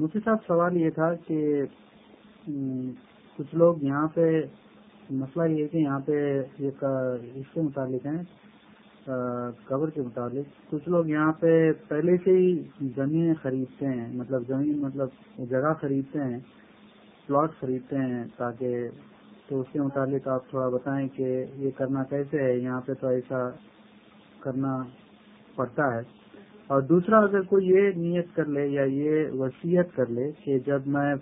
مفتی صاحب، سوال یہ تھا کہ کچھ لوگ یہاں پہ، مسئلہ یہ ہے کہ یہاں پہ ایک اس کے متعلق ہیں قبر کے متعلق۔ کچھ لوگ یہاں پہ پہلے سے ہی زمینیں خریدتے ہیں مطلب زمین مطلب جگہ خریدتے ہیں، پلاٹ خریدتے ہیں، تاکہ تو اس کے متعلق آپ تھوڑا بتائیں کہ یہ کرنا کیسے ہے، یہاں پہ تو ایسا کرنا پڑتا ہے۔ اور دوسرا اگر کوئی یہ نیت کر لے یا یہ وصیت کر لے کہ جب میں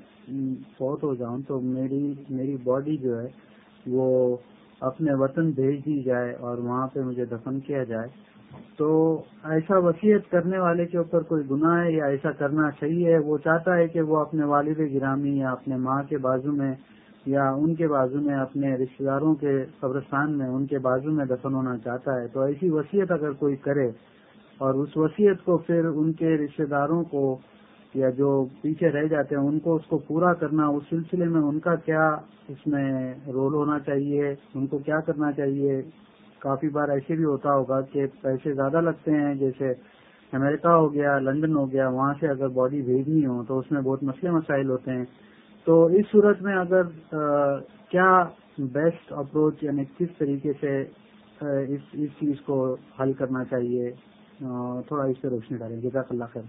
فوت ہو جاؤں تو میری میری باڈی جو ہے وہ اپنے وطن بھیج دی جائے اور وہاں پہ مجھے دفن کیا جائے، تو ایسا وصیت کرنے والے کے اوپر کوئی گناہ ہے یا ایسا کرنا صحیح ہے؟ وہ چاہتا ہے کہ وہ اپنے والد گرامی یا اپنے ماں کے بازو میں یا ان کے بازو میں، اپنے رشتے داروں کے قبرستان میں ان کے بازو میں دفن ہونا چاہتا ہے۔ تو ایسی وصیت اگر کوئی کرے اور اس وصیت کو پھر ان کے رشتے داروں کو یا جو پیچھے رہ جاتے ہیں ان کو اس کو پورا کرنا اس سلسلے میں ان کا کیا اس میں رول ہونا چاہیے ان کو کیا کرنا چاہیے؟ کافی بار ایسے بھی ہوتا ہوگا کہ پیسے زیادہ لگتے ہیں جیسے امریکہ ہو گیا لندن ہو گیا وہاں سے اگر باڈی بھیجنی ہو تو اس میں بہت مسئلے مسائل ہوتے ہیں۔ تو اس صورت میں اگر آ، کیا بیسٹ اپروچ یعنی کس طریقے سے آ، اس اس چیز کو حل کرنا چاہیے؟ تھوڑا اس پہ روشنی ڈالیں۔ جزاک اللہ خیر۔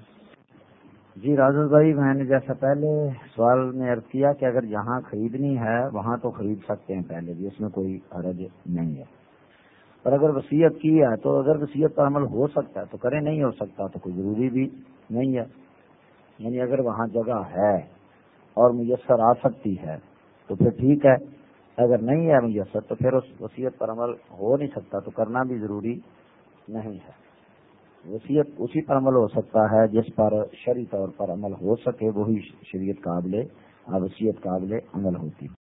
جی راجو بھائی، میں نے جیسا پہلے سوال میں عرض کیا کہ اگر جہاں خریدنی ہے، وہاں تو خرید سکتے ہیں پہلے بھی، اس میں کوئی حرج نہیں ہے۔ اور اگر وصیت کی ہے تو اگر وصیت پر عمل ہو سکتا ہے تو کریں، نہیں ہو سکتا تو کوئی ضروری بھی نہیں ہے۔ یعنی اگر وہاں جگہ ہے اور میسر آ سکتی ہے تو پھر ٹھیک ہے۔ اگر نہیں ہے میسر تو پھر اس وصیت پر عمل ہو نہیں سکتا تو کرنا بھی ضروری نہیں ہے۔ وصیت اسی پر عمل ہو سکتا ہے، جس پر شرعی طور پر عمل ہو سکے، وہی شریعت قابل وصیت قابل عمل ہوتی